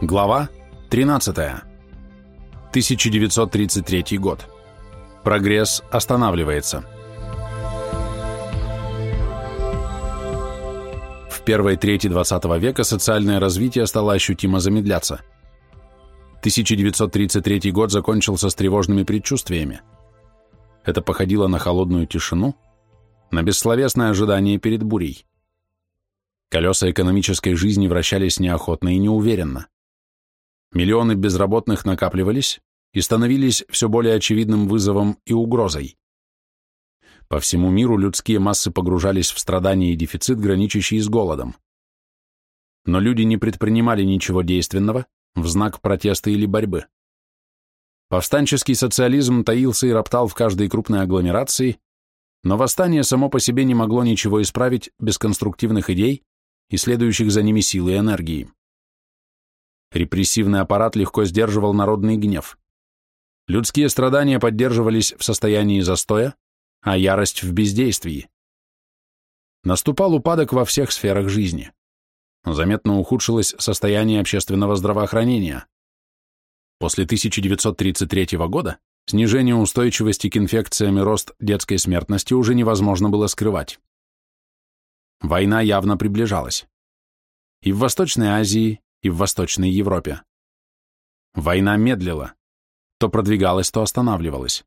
Глава 13. 1933 год. Прогресс останавливается. В первой трети XX века социальное развитие стало ощутимо замедляться. 1933 год закончился с тревожными предчувствиями. Это походило на холодную тишину, на бессловесное ожидание перед бурей. Колеса экономической жизни вращались неохотно и неуверенно. Миллионы безработных накапливались и становились все более очевидным вызовом и угрозой. По всему миру людские массы погружались в страдания и дефицит, граничащий с голодом. Но люди не предпринимали ничего действенного в знак протеста или борьбы. Повстанческий социализм таился и роптал в каждой крупной агломерации, но восстание само по себе не могло ничего исправить без конструктивных идей и следующих за ними сил и энергии. Репрессивный аппарат легко сдерживал народный гнев. Людские страдания поддерживались в состоянии застоя, а ярость в бездействии. Наступал упадок во всех сферах жизни. Заметно ухудшилось состояние общественного здравоохранения. После 1933 года снижение устойчивости к инфекциям и рост детской смертности уже невозможно было скрывать. Война явно приближалась. И в Восточной Азии, и в Восточной Европе. Война медлила. То продвигалась, то останавливалась.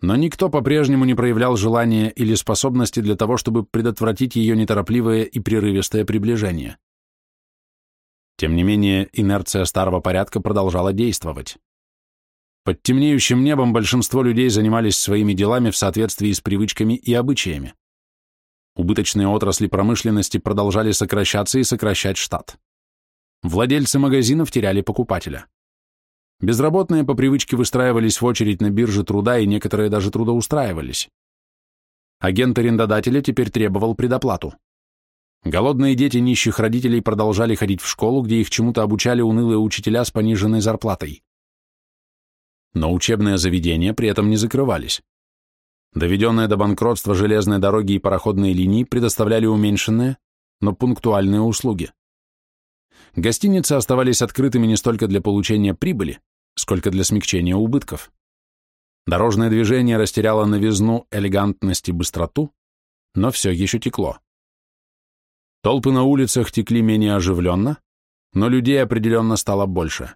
Но никто по-прежнему не проявлял желания или способности для того, чтобы предотвратить ее неторопливое и прерывистое приближение. Тем не менее, инерция старого порядка продолжала действовать. Под темнеющим небом большинство людей занимались своими делами в соответствии с привычками и обычаями. Убыточные отрасли промышленности продолжали сокращаться и сокращать штат. Владельцы магазинов теряли покупателя. Безработные по привычке выстраивались в очередь на бирже труда, и некоторые даже трудоустраивались. Агент арендодателя теперь требовал предоплату. Голодные дети нищих родителей продолжали ходить в школу, где их чему-то обучали унылые учителя с пониженной зарплатой. Но учебные заведения при этом не закрывались. Доведенные до банкротства железные дороги и пароходные линии предоставляли уменьшенные, но пунктуальные услуги гостиницы оставались открытыми не столько для получения прибыли, сколько для смягчения убытков. Дорожное движение растеряло новизну, элегантность и быстроту, но все еще текло. Толпы на улицах текли менее оживленно, но людей определенно стало больше.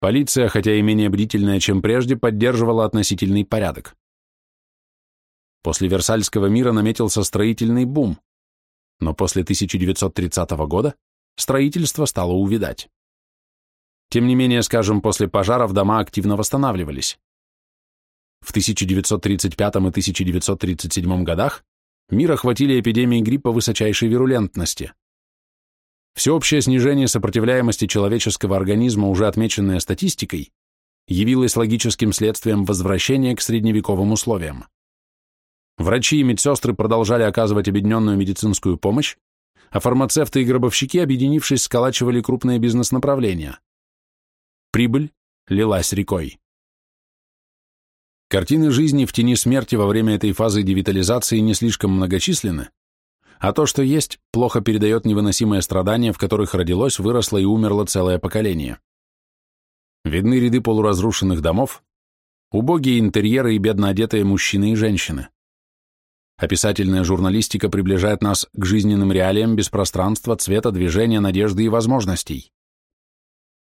Полиция, хотя и менее бдительная, чем прежде, поддерживала относительный порядок. После Версальского мира наметился строительный бум, но после 1930 года строительство стало увядать. Тем не менее, скажем, после пожаров дома активно восстанавливались. В 1935 и 1937 годах мир охватили эпидемии гриппа высочайшей вирулентности. Всеобщее снижение сопротивляемости человеческого организма, уже отмеченное статистикой, явилось логическим следствием возвращения к средневековым условиям. Врачи и медсестры продолжали оказывать объединенную медицинскую помощь, а фармацевты и гробовщики, объединившись, сколачивали крупные бизнес-направления. Прибыль лилась рекой. Картины жизни в тени смерти во время этой фазы девитализации не слишком многочисленны, а то, что есть, плохо передает невыносимые страдания, в которых родилось, выросло и умерло целое поколение. Видны ряды полуразрушенных домов, убогие интерьеры и бедно одетые мужчины и женщины. Описательная журналистика приближает нас к жизненным реалиям без пространства, цвета, движения, надежды и возможностей.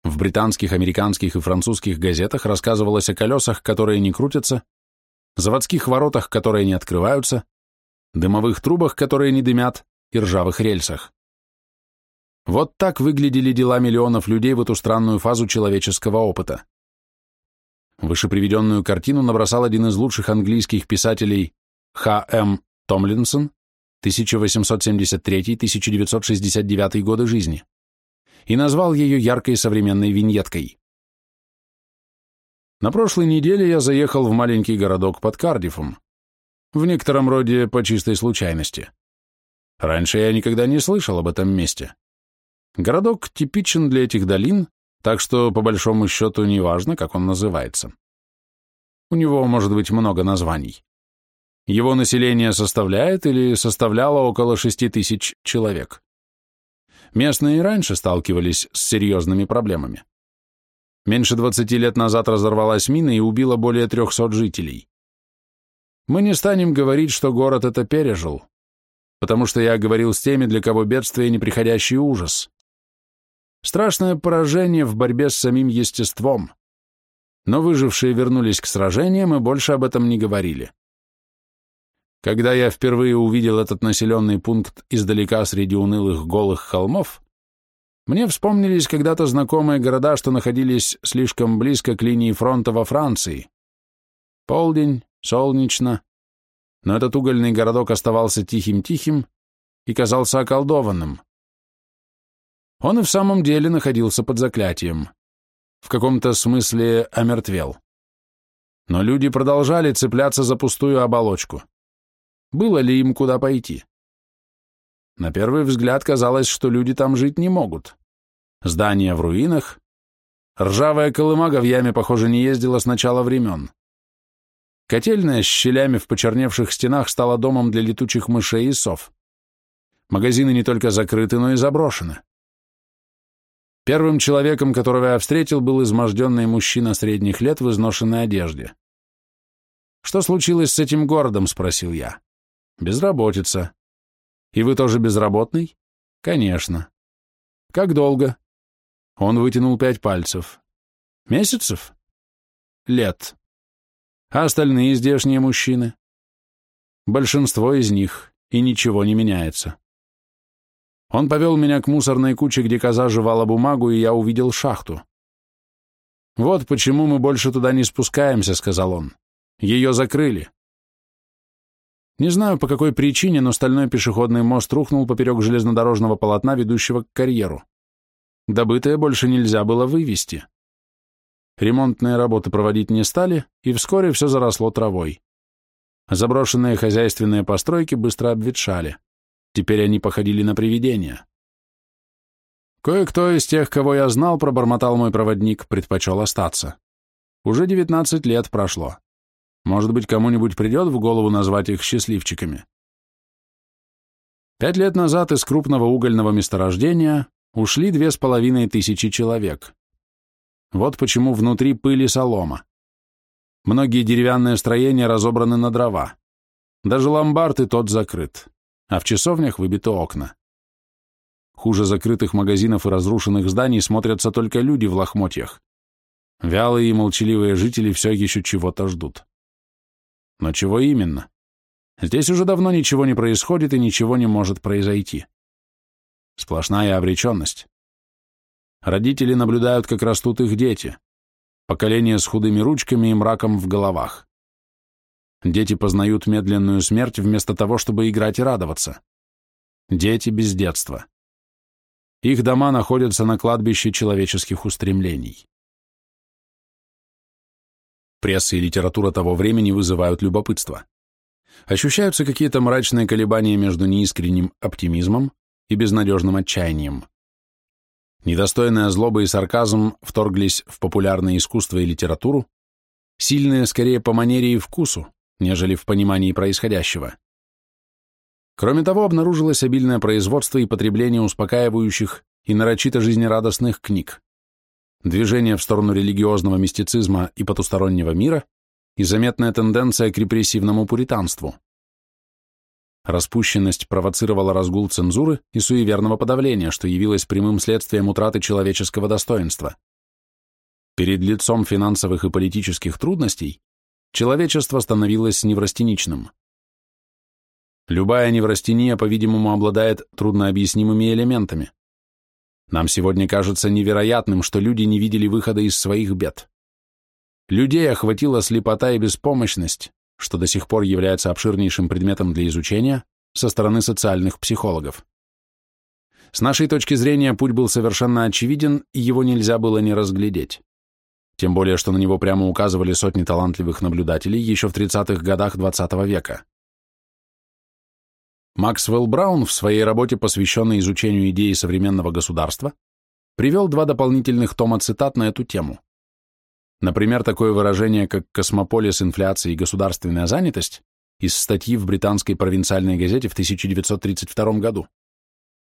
В британских, американских и французских газетах рассказывалось о колесах, которые не крутятся, заводских воротах, которые не открываются, дымовых трубах, которые не дымят, и ржавых рельсах. Вот так выглядели дела миллионов людей в эту странную фазу человеческого опыта. Вышеприведенную картину набросал один из лучших английских писателей Х. Томлинсон, 1873-1969 годы жизни, и назвал ее яркой современной виньеткой. На прошлой неделе я заехал в маленький городок под Кардифом, в некотором роде по чистой случайности. Раньше я никогда не слышал об этом месте. Городок типичен для этих долин, так что, по большому счету, не важно, как он называется. У него может быть много названий. Его население составляет или составляло около 6 тысяч человек. Местные раньше сталкивались с серьезными проблемами. Меньше 20 лет назад разорвалась мина и убила более 300 жителей. Мы не станем говорить, что город это пережил, потому что я говорил с теми, для кого бедствие – неприходящий ужас. Страшное поражение в борьбе с самим естеством. Но выжившие вернулись к сражениям и больше об этом не говорили. Когда я впервые увидел этот населенный пункт издалека среди унылых голых холмов, мне вспомнились когда-то знакомые города, что находились слишком близко к линии фронта во Франции. Полдень, солнечно, но этот угольный городок оставался тихим-тихим и казался околдованным. Он и в самом деле находился под заклятием. В каком-то смысле омертвел. Но люди продолжали цепляться за пустую оболочку. Было ли им куда пойти? На первый взгляд казалось, что люди там жить не могут. Здания в руинах. Ржавая колымага в яме, похоже, не ездила с начала времен. Котельная с щелями в почерневших стенах стала домом для летучих мышей и сов. Магазины не только закрыты, но и заброшены. Первым человеком, которого я встретил, был изможденный мужчина средних лет в изношенной одежде. «Что случилось с этим городом?» — спросил я. «Безработица». «И вы тоже безработный?» «Конечно». «Как долго?» Он вытянул пять пальцев. «Месяцев?» «Лет». «А остальные здешние мужчины?» «Большинство из них, и ничего не меняется». Он повел меня к мусорной куче, где коза жевала бумагу, и я увидел шахту. «Вот почему мы больше туда не спускаемся», — сказал он. «Ее закрыли». Не знаю, по какой причине, но стальной пешеходный мост рухнул поперек железнодорожного полотна, ведущего к карьеру. Добытое больше нельзя было вывести. Ремонтные работы проводить не стали, и вскоре все заросло травой. Заброшенные хозяйственные постройки быстро обветшали. Теперь они походили на привидения. Кое-кто из тех, кого я знал, пробормотал мой проводник, предпочел остаться. Уже девятнадцать лет прошло. Может быть, кому-нибудь придет в голову назвать их счастливчиками. Пять лет назад из крупного угольного месторождения ушли две с половиной тысячи человек. Вот почему внутри пыли солома. Многие деревянные строения разобраны на дрова. Даже ломбард и тот закрыт а в часовнях выбиты окна. Хуже закрытых магазинов и разрушенных зданий смотрятся только люди в лохмотьях. Вялые и молчаливые жители все еще чего-то ждут. Но чего именно? Здесь уже давно ничего не происходит и ничего не может произойти. Сплошная обреченность. Родители наблюдают, как растут их дети. Поколение с худыми ручками и мраком в головах. Дети познают медленную смерть вместо того, чтобы играть и радоваться. Дети без детства. Их дома находятся на кладбище человеческих устремлений. Пресса и литература того времени вызывают любопытство. Ощущаются какие-то мрачные колебания между неискренним оптимизмом и безнадежным отчаянием. Недостойная злоба и сарказм вторглись в популярное искусство и литературу, сильные скорее по манере и вкусу, нежели в понимании происходящего. Кроме того, обнаружилось обильное производство и потребление успокаивающих и нарочито жизнерадостных книг, движение в сторону религиозного мистицизма и потустороннего мира и заметная тенденция к репрессивному пуританству. Распущенность провоцировала разгул цензуры и суеверного подавления, что явилось прямым следствием утраты человеческого достоинства. Перед лицом финансовых и политических трудностей человечество становилось неврастеничным. Любая неврастения, по-видимому, обладает труднообъяснимыми элементами. Нам сегодня кажется невероятным, что люди не видели выхода из своих бед. Людей охватила слепота и беспомощность, что до сих пор является обширнейшим предметом для изучения со стороны социальных психологов. С нашей точки зрения путь был совершенно очевиден, и его нельзя было не разглядеть тем более что на него прямо указывали сотни талантливых наблюдателей еще в 30-х годах XX века. Максвелл Браун в своей работе, посвященной изучению идеи современного государства, привел два дополнительных тома цитат на эту тему. Например, такое выражение, как «космополис, инфляция и государственная занятость» из статьи в британской провинциальной газете в 1932 году.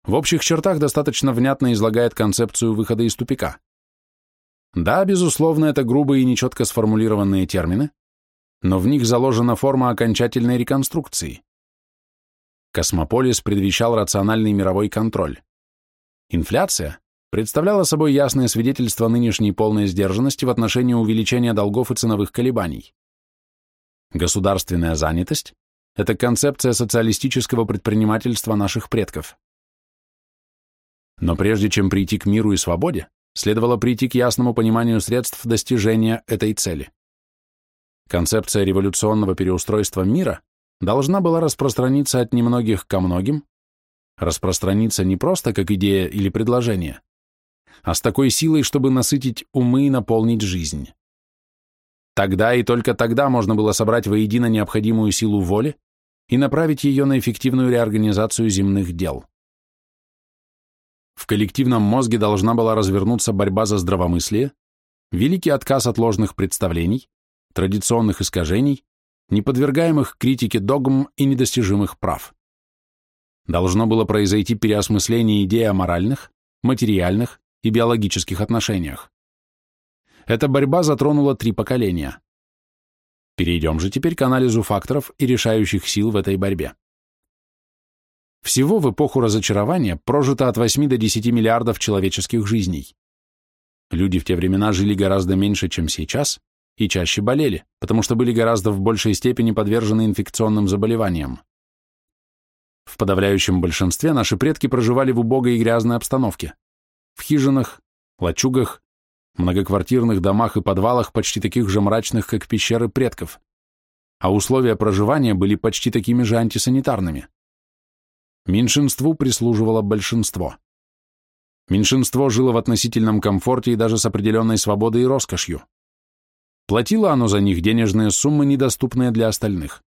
в общих чертах достаточно внятно излагает концепцию выхода из тупика. Да, безусловно, это грубые и нечетко сформулированные термины, но в них заложена форма окончательной реконструкции. Космополис предвещал рациональный мировой контроль. Инфляция представляла собой ясное свидетельство нынешней полной сдержанности в отношении увеличения долгов и ценовых колебаний. Государственная занятость – это концепция социалистического предпринимательства наших предков. Но прежде чем прийти к миру и свободе, следовало прийти к ясному пониманию средств достижения этой цели. Концепция революционного переустройства мира должна была распространиться от немногих ко многим, распространиться не просто как идея или предложение, а с такой силой, чтобы насытить умы и наполнить жизнь. Тогда и только тогда можно было собрать воедино необходимую силу воли и направить ее на эффективную реорганизацию земных дел. В коллективном мозге должна была развернуться борьба за здравомыслие, великий отказ от ложных представлений, традиционных искажений, неподвергаемых критике догм и недостижимых прав. Должно было произойти переосмысление идей о моральных, материальных и биологических отношениях. Эта борьба затронула три поколения. Перейдем же теперь к анализу факторов и решающих сил в этой борьбе. Всего в эпоху разочарования прожито от 8 до 10 миллиардов человеческих жизней. Люди в те времена жили гораздо меньше, чем сейчас, и чаще болели, потому что были гораздо в большей степени подвержены инфекционным заболеваниям. В подавляющем большинстве наши предки проживали в убогой и грязной обстановке. В хижинах, лачугах, многоквартирных домах и подвалах почти таких же мрачных, как пещеры предков. А условия проживания были почти такими же антисанитарными. Меньшинству прислуживало большинство. Меньшинство жило в относительном комфорте и даже с определенной свободой и роскошью. Платило оно за них денежные суммы, недоступные для остальных.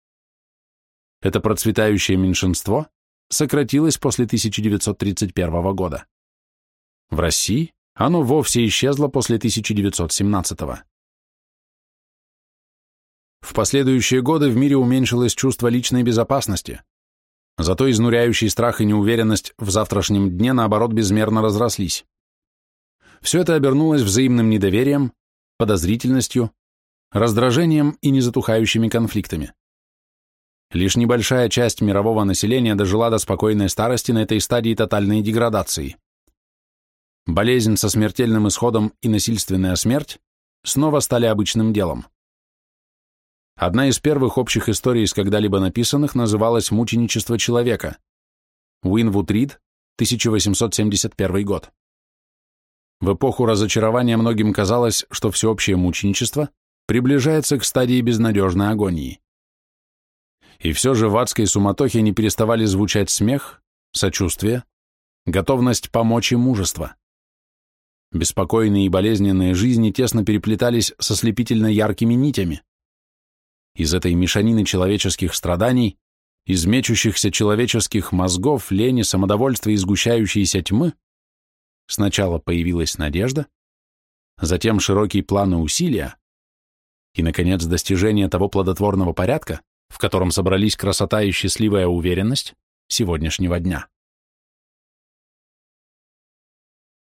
Это процветающее меньшинство сократилось после 1931 года. В России оно вовсе исчезло после 1917 -го. В последующие годы в мире уменьшилось чувство личной безопасности, Зато изнуряющий страх и неуверенность в завтрашнем дне, наоборот, безмерно разрослись. Все это обернулось взаимным недоверием, подозрительностью, раздражением и незатухающими конфликтами. Лишь небольшая часть мирового населения дожила до спокойной старости на этой стадии тотальной деградации. Болезнь со смертельным исходом и насильственная смерть снова стали обычным делом. Одна из первых общих историй из когда-либо написанных называлась «Мученичество человека». Уинвуд Рид, 1871 год. В эпоху разочарования многим казалось, что всеобщее мученичество приближается к стадии безнадежной агонии. И все же в адской суматохе не переставали звучать смех, сочувствие, готовность помочь и мужество. Беспокойные и болезненные жизни тесно переплетались со слепительно яркими нитями из этой мешанины человеческих страданий, из мечущихся человеческих мозгов, лени, самодовольства и сгущающейся тьмы, сначала появилась надежда, затем широкий план и усилия, и, наконец, достижение того плодотворного порядка, в котором собрались красота и счастливая уверенность сегодняшнего дня.